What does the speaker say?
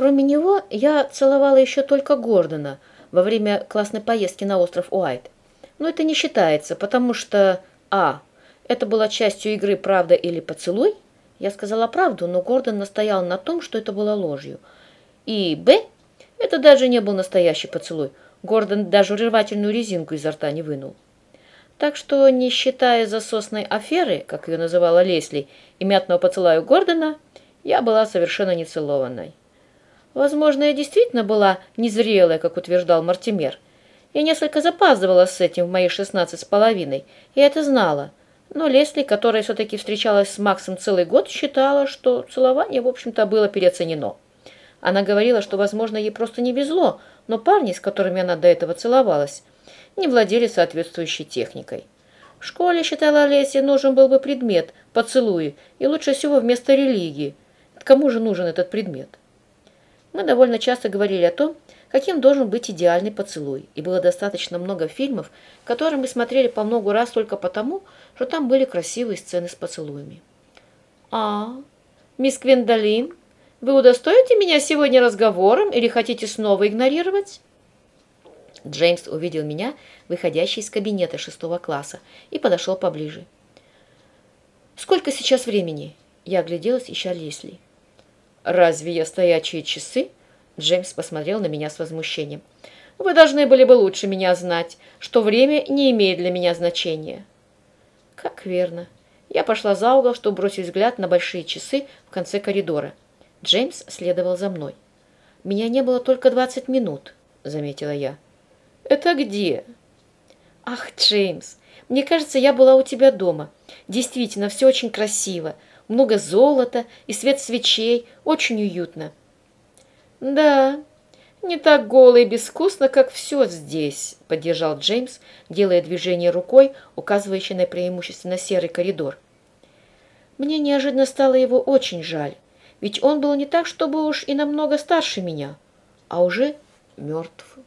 Кроме него, я целовала еще только Гордона во время классной поездки на остров Уайт. Но это не считается, потому что... А. Это была частью игры «Правда или поцелуй?» Я сказала правду, но Гордон настоял на том, что это было ложью. И Б. Это даже не был настоящий поцелуй. Гордон даже рвательную резинку изо рта не вынул. Так что, не считая засосной аферы, как ее называла Лесли, и мятного поцелуя Гордона, я была совершенно нецелованной. Возможно, я действительно была незрелая, как утверждал Мартимер. Я несколько запаздывала с этим в мои шестнадцать с половиной, и это знала. Но Лесли, которая все-таки встречалась с Максом целый год, считала, что целование, в общем-то, было переоценено. Она говорила, что, возможно, ей просто не везло, но парни, с которыми она до этого целовалась, не владели соответствующей техникой. В школе, считала Лесли, нужен был бы предмет – поцелуи, и лучше всего вместо религии. Кому же нужен этот предмет? Мы довольно часто говорили о том, каким должен быть идеальный поцелуй, и было достаточно много фильмов, которые мы смотрели по много раз только потому, что там были красивые сцены с поцелуями. «А, мисс Квиндолин, вы удостоите меня сегодня разговором или хотите снова игнорировать?» Джеймс увидел меня, выходящий из кабинета шестого класса, и подошел поближе. «Сколько сейчас времени?» Я огляделась, ища Лесли. «Разве я стоячие часы?» Джеймс посмотрел на меня с возмущением. «Вы должны были бы лучше меня знать, что время не имеет для меня значения». «Как верно». Я пошла за угол, чтобы бросить взгляд на большие часы в конце коридора. Джеймс следовал за мной. «Меня не было только двадцать минут», — заметила я. «Это где?» «Ах, Джеймс, мне кажется, я была у тебя дома. Действительно, все очень красиво много золота и свет свечей, очень уютно. Да, не так голо и безвкусно, как все здесь, поддержал Джеймс, делая движение рукой, указывающей на преимущественно серый коридор. Мне неожиданно стало его очень жаль, ведь он был не так, чтобы уж и намного старше меня, а уже мертв.